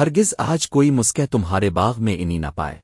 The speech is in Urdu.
ہرگز آج کوئی مسکہ تمہارے باغ میں انہیں نہ پائے۔